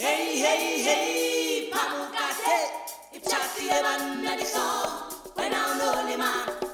Hey, hey, hey, pamukate, ipchati de banda di so, when I'm only man.